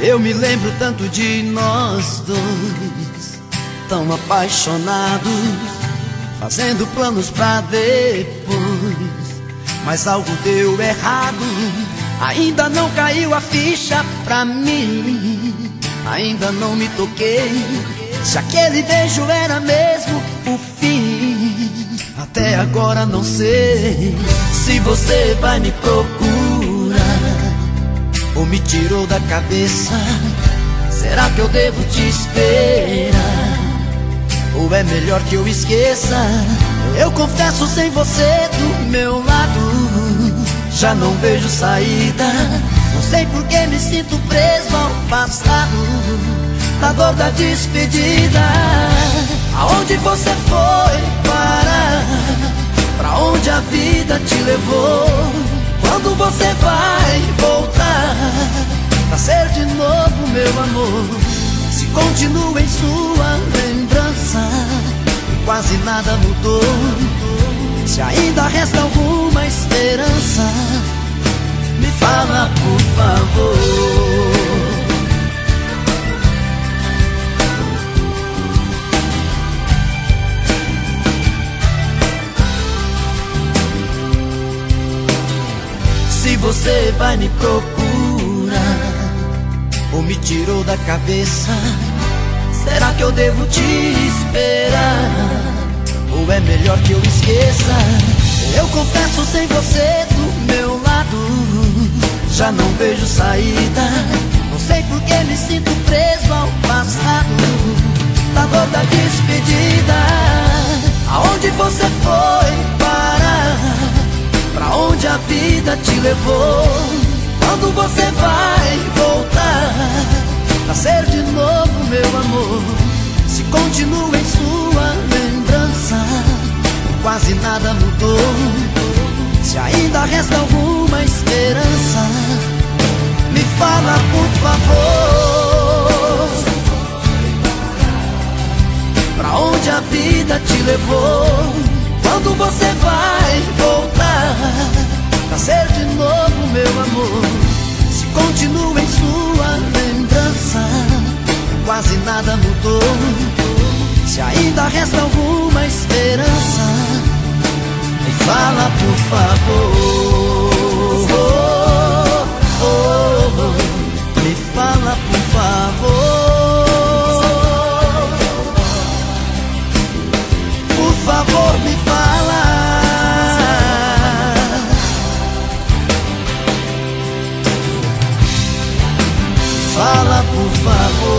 Eu me lembro tanto de nós dois, tão apaixonados, fazendo planos pra depois. Mas algo deu errado, ainda não caiu a ficha pra mim. Ainda não me toquei, se aquele beijo era mesmo o fim. Até agora não sei se você vai me procurar ou me tirou da cabeça? Será que eu devo te esperar? Ou é melhor que eu esqueça? Eu confesso sem você do meu lado Já não vejo saída Não sei por que me sinto preso ao passado Da dor da despedida Aonde você foi parar? Pra onde a vida te levou? Quando você vai voltar Pra ser de novo meu amor Se continua em sua lembrança E quase nada mudou. Se ainda resta alguma esperança Me fala por favor Se você vai me procurar Ou me tirou da cabeça Será que eu devo te esperar? Ou é melhor que eu esqueça? Eu confesso sem você do meu lado Já não vejo saída Não sei por que me sinto preso a vida te levou. Quando você vai voltar Pra ser de novo meu amor Se continua em sua lembrança Quase nada mudou. Se ainda resta alguma esperança Me fala por favor. Pra onde a vida te levou? Quando você vai voltar Pra ser de novo meu amor. Se continua em sua lembrança Quase nada mudou. Se ainda resta alguma esperança Me fala por favor Fala por favor.